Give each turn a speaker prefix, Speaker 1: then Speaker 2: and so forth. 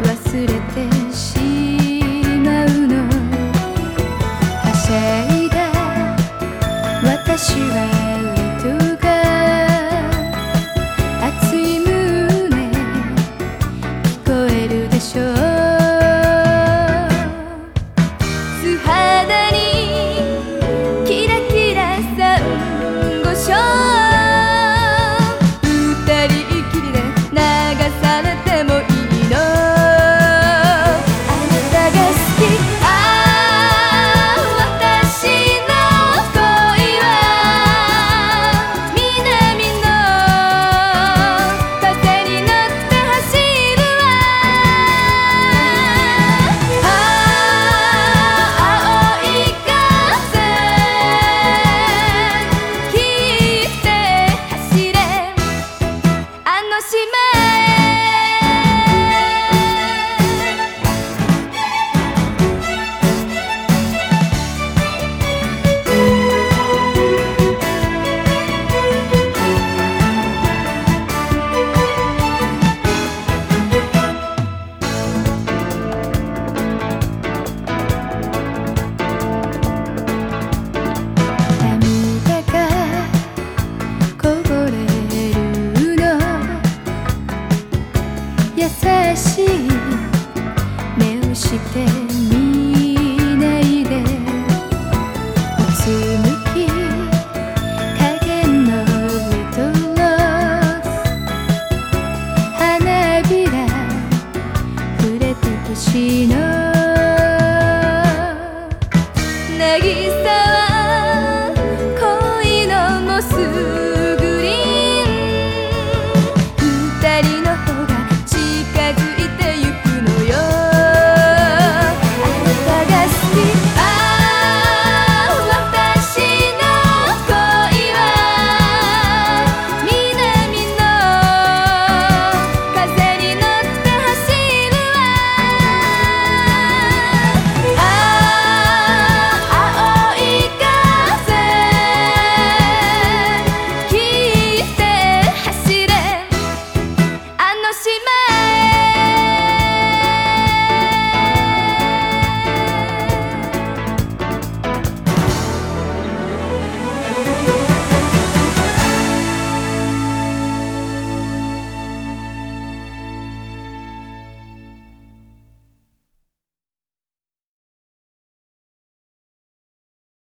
Speaker 1: 忘れて